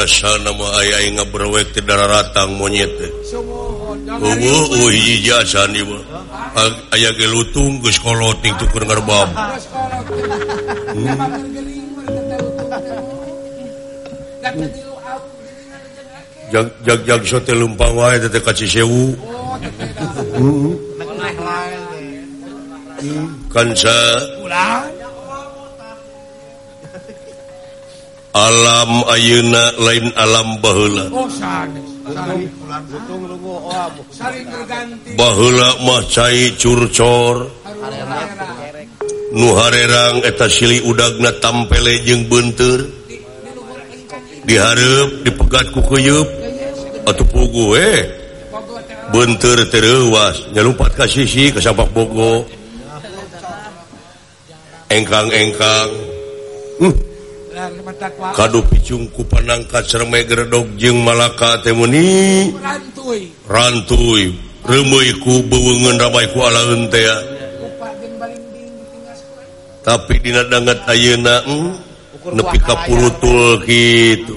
biasa nama aya nggak berwek tidak ratang monyet aya lutung sekolot itu bab jag-jag sote lumpang wae teh ka Cisewu. Hmm? Hmm? Kan sa alam Ayeuna lain alam oh, bahula. Mah cai curcor. Nuharerang eta sili udagna tampele jeung bentur diharap dipegat ku keuyeup atau pugu eh. Bentur terewas nyalumpat ka sisi ke sapak bogo. Engkang-engkang. Hmm. kadu picungku panangkat cermai gerdog jeung malaka temuni rantui. Remuiku bewengen ramaiku ala entea tapi dina dangat ayeuna hmm, nepi ka purutul kitu.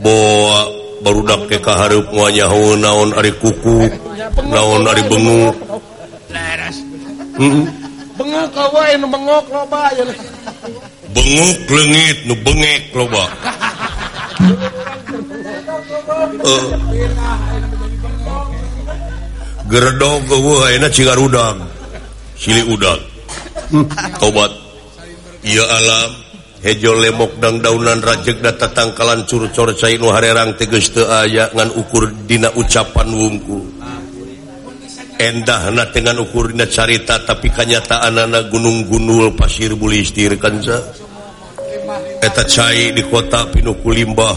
Boa barudak ke kahareup muanya naon ari kuku naon ari bengu. Heeh bengok awal nu bengok loba ya bengok lengit nu bengek loba uh. Eh. gerdog eueuh ayeuna cigar udang. Sili udang. Tobat. Ieu alam. Hejo lemok dang daunan rajek da tatangkalan curcor cai nu harerang teges teu aya ngan ukur dina ucapan wungkul endah na dengan ukurnya carita tapi kenyataan anak gunung-gunul pasir bulistir kanza eta cai di kota pinuku limbah.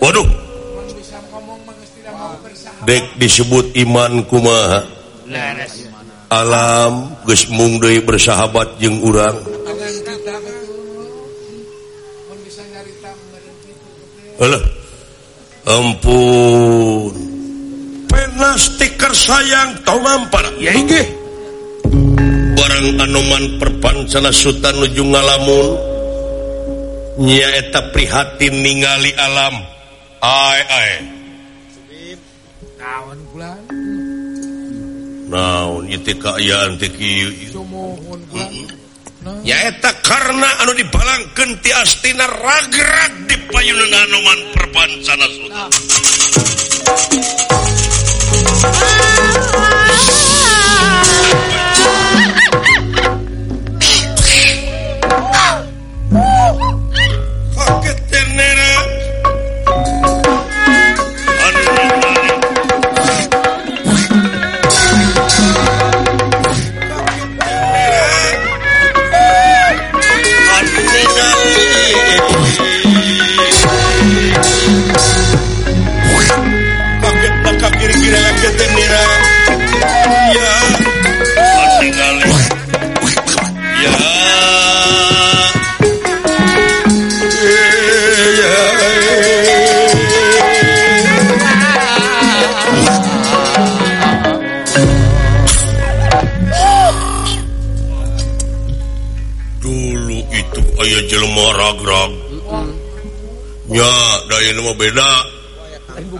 Waduh! Dek disebut iman kumaha? Alam geus mung deui bersahabat jeung urang. Alah. ampun. Ayeuna stiker sayang tongmpar barang anuman perpancana Sutan nuju ngalamun nyaeta prihatin ningali alam. Ay, ay. naon nyaeta karena anu dibalang kenti astina ragrag di payunan anuman perpancana Sutan nah. Ya. Ya. Dulu itu ayah jelema ragrag. Ya, daya nama beda.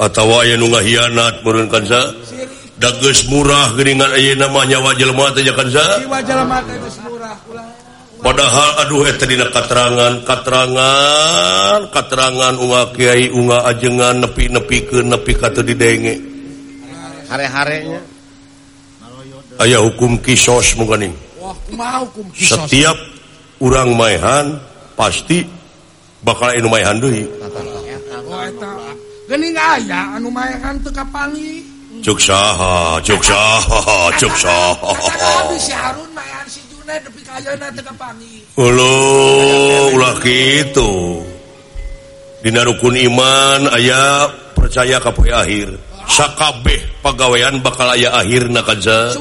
atau aya nu meureun murunkan sa dages murah geuningan aya nama nyawa jelema teh kan sa padahal aduh eh, eta dina katerangan katerangan katerangan unga kiai unga ajengan nepi-nepikeun nepi ka teu didenge hare-harenya. Aya hukum kisos muga ning setiap urang maehan pasti bakal anu maehan deui kening aya anu mayakan teka pangi Cuk saha, cuk saha, si Harun maehan si Junai depi ayeuna teu pangi ulo ulah gitu dina rukun iman aya percaya ka poe akhir. Sakabeh pagawean bakal aya akhirna kaza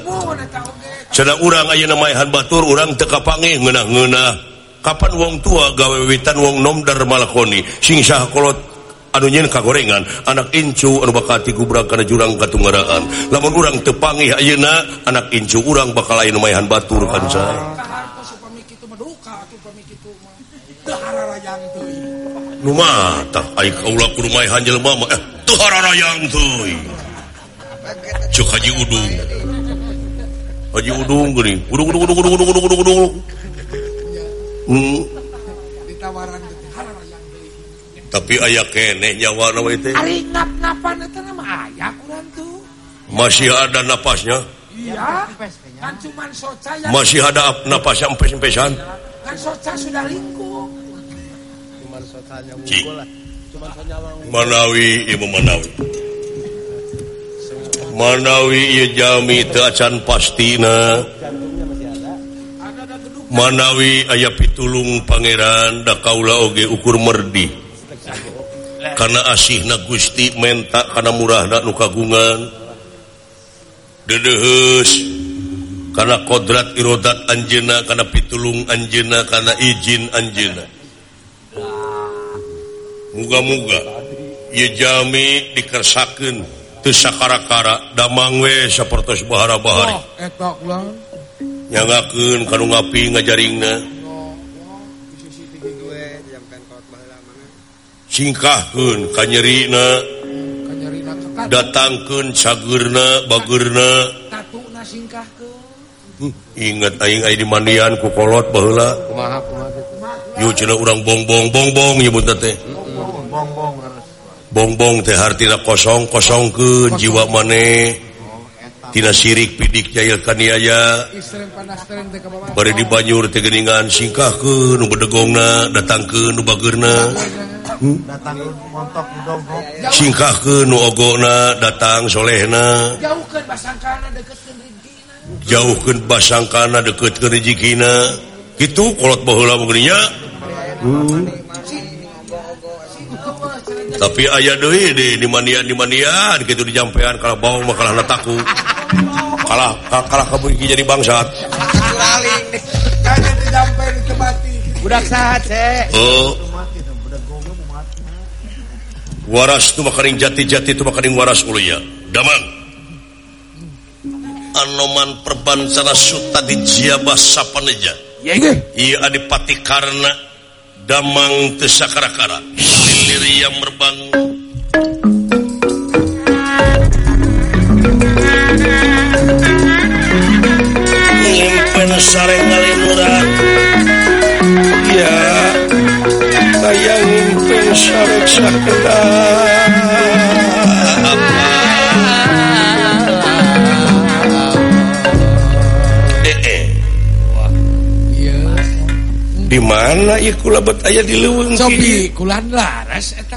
cenah urang aya maehan batur urang teu kapange ngeunah-ngeunah. Kapan wong tua gawe witan wong nom dar malakoni? Sing saha kolot anunyin kagorengan anak incu anu bakati gubrak karena jurang katunggaraan lamun urang tepangi ayeuna anak incu urang bakal lain mayahan batur kan saya Numa tah ai kaula ku rumahan jelema mah eh teu hararayang teuy. Cuk Haji Udung. Haji Udung geuning. Udung udung udung udung udung udung udung. Hmm. tapi aya kenek nyawa masih ada napasnya. Iya. kan cuman soca. masih ada napasnya empes-empesan kan soca sudah lingkup. Manawi Ibu Manawi. Manawi iya jami teacan pastina. Manawi ayah pitulung pangeran da kaula oge ukur merdi. karena asih na Gusti menta karena murah nukagungan kagungan. Karena kodrat irodat Anjena karena pitulung Anjena karena izin Anjena muga-muga ia jami dikersakan tesakara-kara damangwe seperti bahara-bahari. Oh, nyagakan karung ngapi ngajaringna. singkahun kanyerina datangkan sagurna bagurna. Ingat aing di mandian ku kolot baheula yuk cenah urang bongbong bongbong nyebut teh bongbong teh hartina kosong kosong ke jiwa maneh tina sirik pidik jail kaniaya. Bari di banyur tegeningan singkahkeun nu bedegongna datangkeun nu bageurna datang montok dongkok. Singkah ke nuogona datang solehna. Jauhkan basangkana deket ke jauhkan basangkana rezekina itu kolot bahula mungkinnya tapi ayah deh di di mania di mania gitu dijampean kalau bawang makalah nataku. Kalah kalah kabur jadi bangsat. Udah sahat oh. waras tu makaring jati jati tu makaring waras ulia daman. Anoman perban perbancana suta di jiabah sapaneja. Iya adipati karena damang tesakara-kara lilir yang merbang. nyimpen sareng ngalinura ya tayang شرک شکلا eh, eh. di mana ikula bet aya di leweng kiri. Kulan laras eta